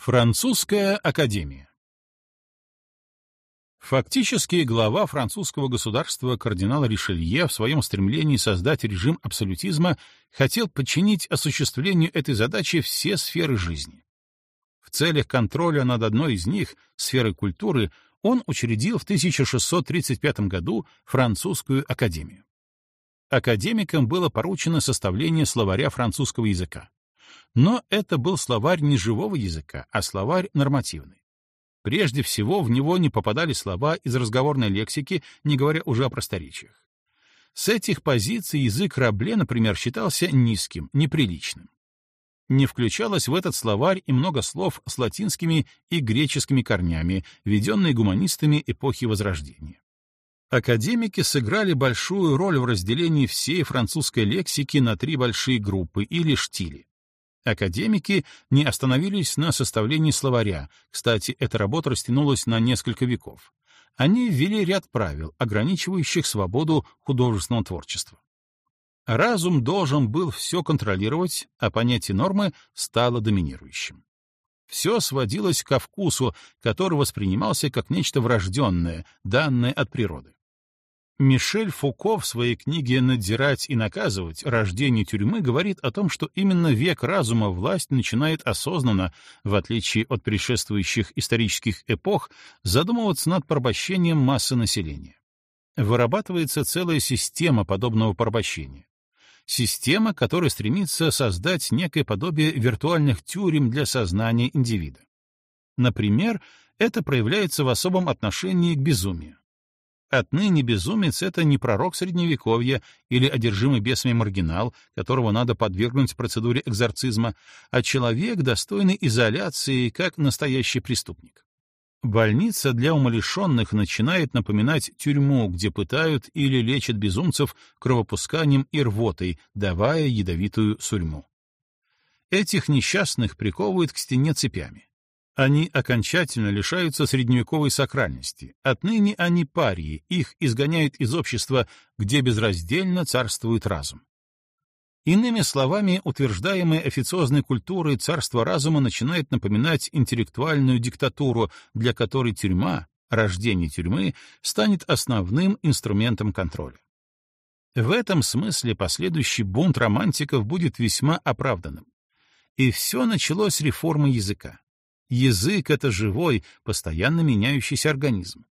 Французская академия Фактически глава французского государства кардинал Ришелье в своем стремлении создать режим абсолютизма хотел подчинить осуществлению этой задачи все сферы жизни. В целях контроля над одной из них, сферой культуры, он учредил в 1635 году французскую академию. Академикам было поручено составление словаря французского языка. Но это был словарь не живого языка, а словарь нормативный. Прежде всего, в него не попадали слова из разговорной лексики, не говоря уже о просторечиях. С этих позиций язык Рабле, например, считался низким, неприличным. Не включалось в этот словарь и много слов с латинскими и греческими корнями, введенные гуманистами эпохи Возрождения. Академики сыграли большую роль в разделении всей французской лексики на три большие группы или штили. Академики не остановились на составлении словаря, кстати, эта работа растянулась на несколько веков. Они ввели ряд правил, ограничивающих свободу художественного творчества. Разум должен был все контролировать, а понятие нормы стало доминирующим. Все сводилось ко вкусу, который воспринимался как нечто врожденное, данное от природы. Мишель Фуко в своей книге «Надзирать и наказывать. Рождение тюрьмы» говорит о том, что именно век разума власть начинает осознанно, в отличие от предшествующих исторических эпох, задумываться над порабощением массы населения. Вырабатывается целая система подобного порабощения. Система, которая стремится создать некое подобие виртуальных тюрем для сознания индивида. Например, это проявляется в особом отношении к безумию. Отныне безумец — это не пророк Средневековья или одержимый бесами маргинал, которого надо подвергнуть процедуре экзорцизма, а человек, достойный изоляции, как настоящий преступник. Больница для умалишенных начинает напоминать тюрьму, где пытают или лечат безумцев кровопусканием и рвотой, давая ядовитую сурьму. Этих несчастных приковывают к стене цепями. Они окончательно лишаются средневековой сакральности. Отныне они парии, их изгоняют из общества, где безраздельно царствует разум. Иными словами, утверждаемая официозной культурой царство разума начинает напоминать интеллектуальную диктатуру, для которой тюрьма, рождение тюрьмы, станет основным инструментом контроля. В этом смысле последующий бунт романтиков будет весьма оправданным. И все началось с реформы языка. Язык — это живой, постоянно меняющийся организм.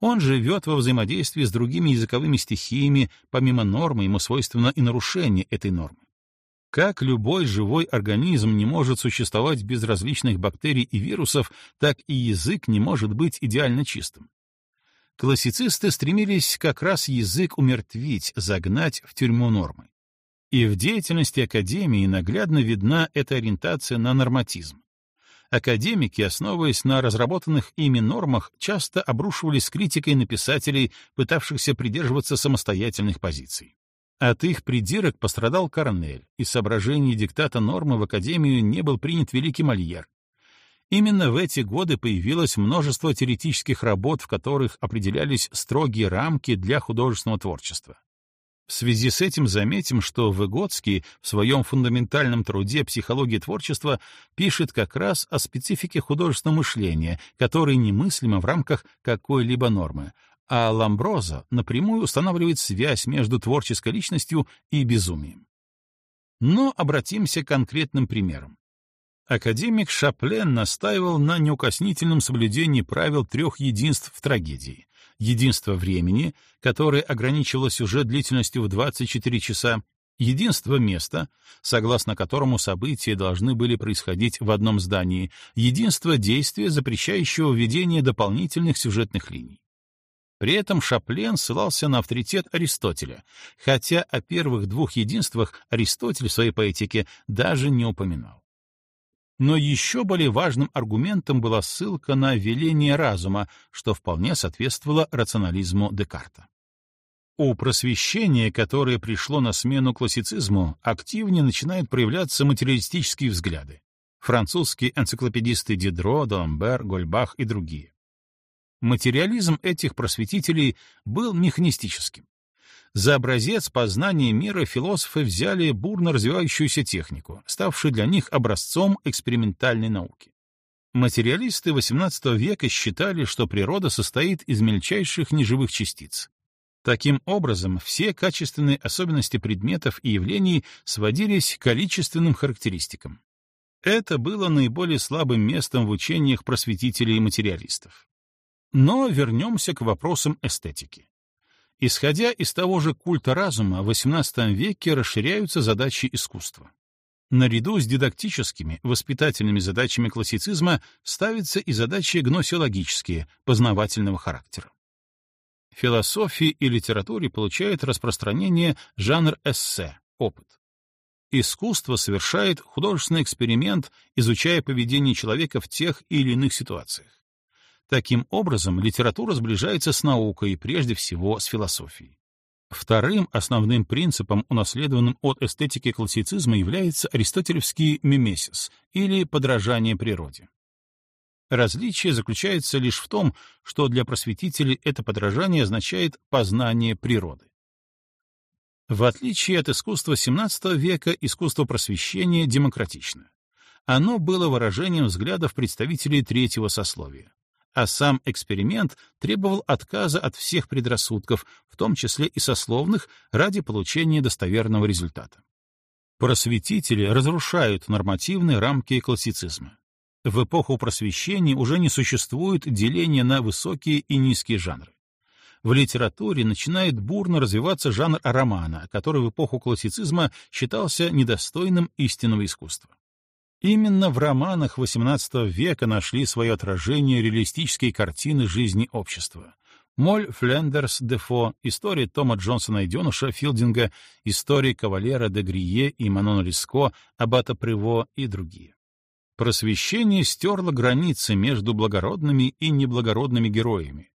Он живет во взаимодействии с другими языковыми стихиями, помимо нормы ему свойственно и нарушение этой нормы. Как любой живой организм не может существовать без различных бактерий и вирусов, так и язык не может быть идеально чистым. Классицисты стремились как раз язык умертвить, загнать в тюрьму нормы. И в деятельности Академии наглядно видна эта ориентация на норматизм. Академики, основываясь на разработанных ими нормах, часто обрушивались критикой на писателей, пытавшихся придерживаться самостоятельных позиций. От их придирок пострадал Корнель, из соображений диктата нормы в Академию не был принят великий Мольер. Именно в эти годы появилось множество теоретических работ, в которых определялись строгие рамки для художественного творчества. В связи с этим заметим, что Выгодский в своем фундаментальном труде «Психология творчества» пишет как раз о специфике художественного мышления, которое немыслимо в рамках какой-либо нормы, а Ламброзо напрямую устанавливает связь между творческой личностью и безумием. Но обратимся к конкретным примерам. Академик Шаплен настаивал на неукоснительном соблюдении правил трех единств в трагедии единство времени, которое ограничивало сюжет длительностью в 24 часа, единство места, согласно которому события должны были происходить в одном здании, единство действия, запрещающего введение дополнительных сюжетных линий. При этом Шаплен ссылался на авторитет Аристотеля, хотя о первых двух единствах Аристотель в своей поэтике даже не упоминал. Но еще более важным аргументом была ссылка на веление разума, что вполне соответствовало рационализму Декарта. У просвещения, которое пришло на смену классицизму, активнее начинают проявляться материалистические взгляды. Французские энциклопедисты Дидро, Доламбер, Гольбах и другие. Материализм этих просветителей был механистическим. За образец познания мира философы взяли бурно развивающуюся технику, ставшую для них образцом экспериментальной науки. Материалисты XVIII века считали, что природа состоит из мельчайших неживых частиц. Таким образом, все качественные особенности предметов и явлений сводились к количественным характеристикам. Это было наиболее слабым местом в учениях просветителей и материалистов. Но вернемся к вопросам эстетики. Исходя из того же культа разума, в XVIII веке расширяются задачи искусства. Наряду с дидактическими, воспитательными задачами классицизма ставятся и задачи гносеологические, познавательного характера. В философии и литературе получает распространение жанр эссе, опыт. Искусство совершает художественный эксперимент, изучая поведение человека в тех или иных ситуациях. Таким образом, литература сближается с наукой, прежде всего с философией. Вторым основным принципом, унаследованным от эстетики классицизма, является аристотелевский мимесис, или подражание природе. Различие заключается лишь в том, что для просветителей это подражание означает познание природы. В отличие от искусства XVII века, искусство просвещения демократично. Оно было выражением взглядов представителей третьего сословия а сам эксперимент требовал отказа от всех предрассудков, в том числе и сословных, ради получения достоверного результата. Просветители разрушают нормативные рамки классицизма. В эпоху просвещения уже не существует деления на высокие и низкие жанры. В литературе начинает бурно развиваться жанр романа, который в эпоху классицизма считался недостойным истинного искусства. Именно в романах XVIII века нашли свое отражение реалистические картины жизни общества. Моль Флендерс Дефо, история Тома Джонсона и Денуша Филдинга, истории Кавалера де Грие и Манона Лиско, Аббата Приво и другие. Просвещение стерло границы между благородными и неблагородными героями.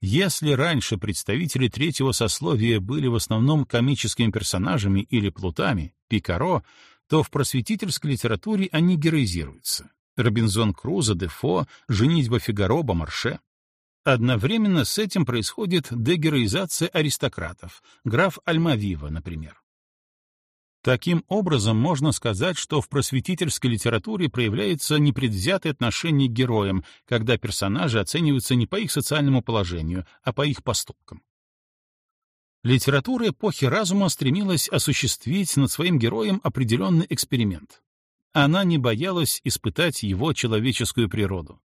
Если раньше представители третьего сословия были в основном комическими персонажами или плутами, Пикаро — то в просветительской литературе они героизируются. Робинзон Крузо, Дефо, «Женитьба Фигаро», Бомарше. Одновременно с этим происходит дегероизация аристократов, граф Альмавива, например. Таким образом, можно сказать, что в просветительской литературе проявляется непредвзятое отношение к героям, когда персонажи оцениваются не по их социальному положению, а по их поступкам. Литература эпохи разума стремилась осуществить над своим героем определенный эксперимент. Она не боялась испытать его человеческую природу.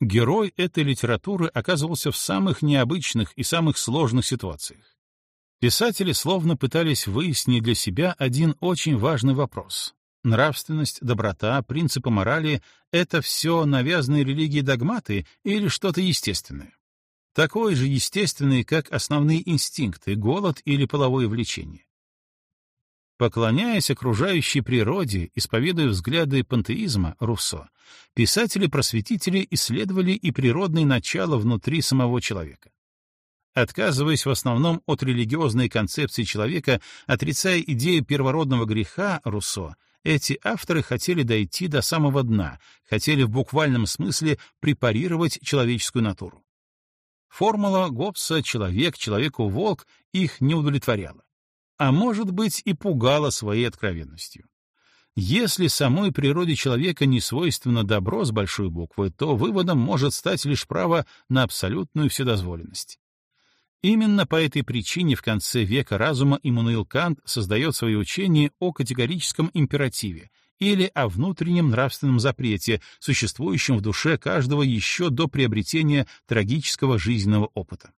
Герой этой литературы оказывался в самых необычных и самых сложных ситуациях. Писатели словно пытались выяснить для себя один очень важный вопрос. Нравственность, доброта, принципы морали — это все навязанные религии догматы или что-то естественное? Такой же естественный, как основные инстинкты, голод или половое влечение. Поклоняясь окружающей природе, исповедуя взгляды пантеизма Руссо, писатели-просветители исследовали и природные начала внутри самого человека. Отказываясь в основном от религиозной концепции человека, отрицая идею первородного греха Руссо, эти авторы хотели дойти до самого дна, хотели в буквальном смысле препарировать человеческую натуру. Формула Гоббса «человек, человеку волк» их не удовлетворяла. А может быть и пугала своей откровенностью. Если самой природе человека не свойственно добро с большой буквы, то выводом может стать лишь право на абсолютную вседозволенность. Именно по этой причине в конце века разума Иммануил Кант создает свое учение о категорическом императиве, или о внутреннем нравственном запрете, существующем в душе каждого еще до приобретения трагического жизненного опыта.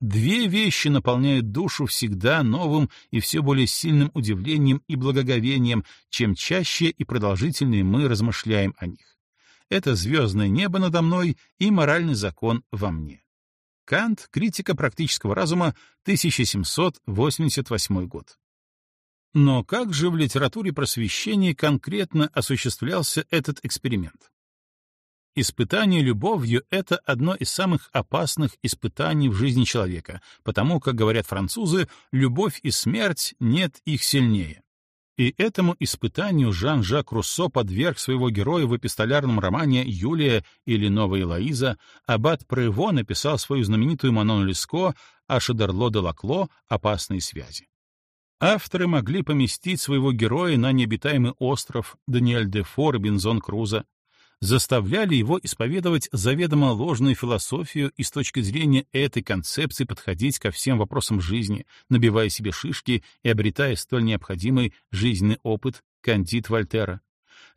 Две вещи наполняют душу всегда новым и все более сильным удивлением и благоговением, чем чаще и продолжительнее мы размышляем о них. Это звездное небо надо мной и моральный закон во мне. Кант, критика практического разума, 1788 год. Но как же в литературе просвещения конкретно осуществлялся этот эксперимент? Испытание любовью — это одно из самых опасных испытаний в жизни человека, потому, как говорят французы, любовь и смерть нет их сильнее. И этому испытанию Жан-Жак Руссо подверг своего героя в эпистолярном романе «Юлия» или «Новая Лоиза», Аббат Прево написал свою знаменитую Манон Леско, а Шадерло де Лакло «Опасные связи». Авторы могли поместить своего героя на необитаемый остров Даниэль Дефо, Робинзон Крузо. заставляли его исповедовать заведомо ложную философию и с точки зрения этой концепции подходить ко всем вопросам жизни, набивая себе шишки и обретая столь необходимый жизненный опыт кандид Вольтера.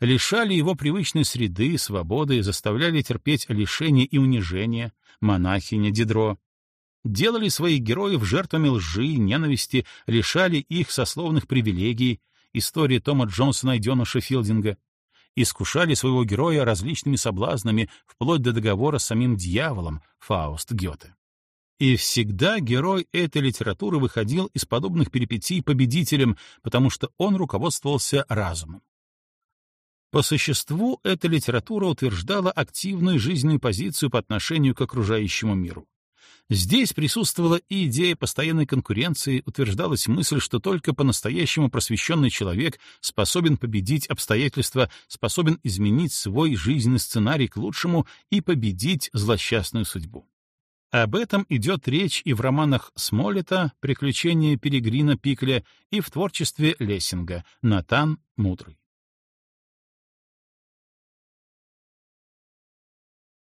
Лишали его привычной среды, свободы, заставляли терпеть лишения и унижения, монахиня Дидро. Делали своих героев жертвами лжи, ненависти, лишали их сословных привилегий, история Тома Джонсона и Дёна Филдинга — искушали своего героя различными соблазнами, вплоть до договора с самим дьяволом, Фауст Гёте. И всегда герой этой литературы выходил из подобных перипетий победителем, потому что он руководствовался разумом. По существу эта литература утверждала активную жизненную позицию по отношению к окружающему миру. Здесь присутствовала и идея постоянной конкуренции, утверждалась мысль, что только по-настоящему просвещенный человек способен победить обстоятельства, способен изменить свой жизненный сценарий к лучшему и победить злосчастную судьбу. Об этом идет речь и в романах Смолета «Приключения Перегрина Пикля» и в творчестве Лессинга «Натан Мудрый».